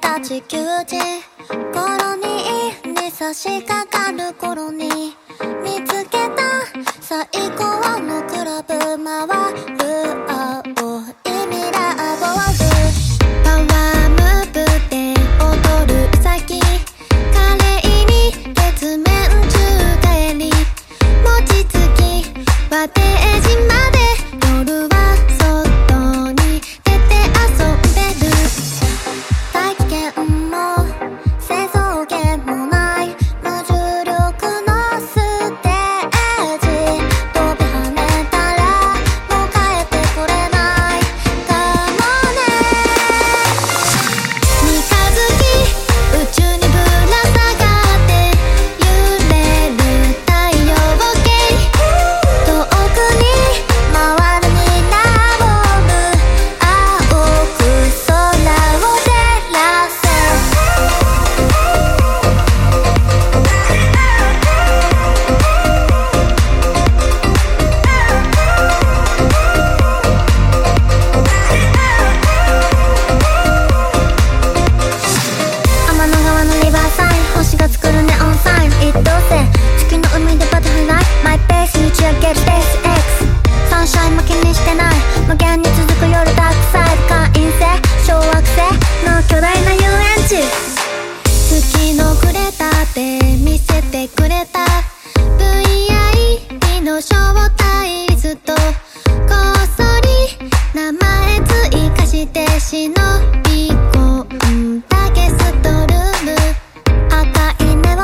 た地球時頃にに差し掛かる頃に見つけた最高のクラブ。回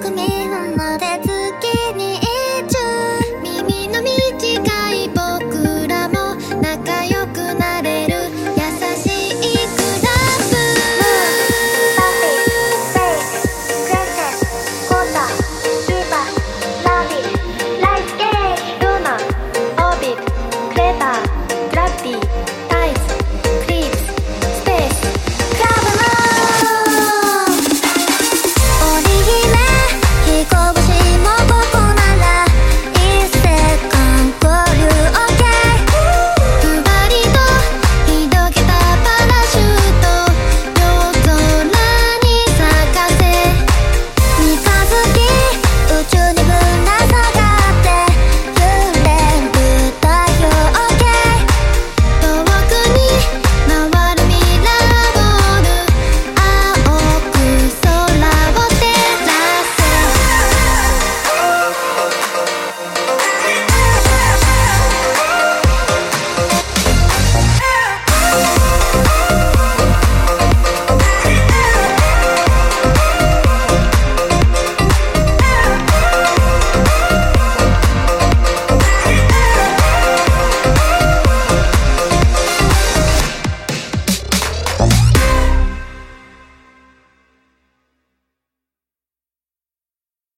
匿名まで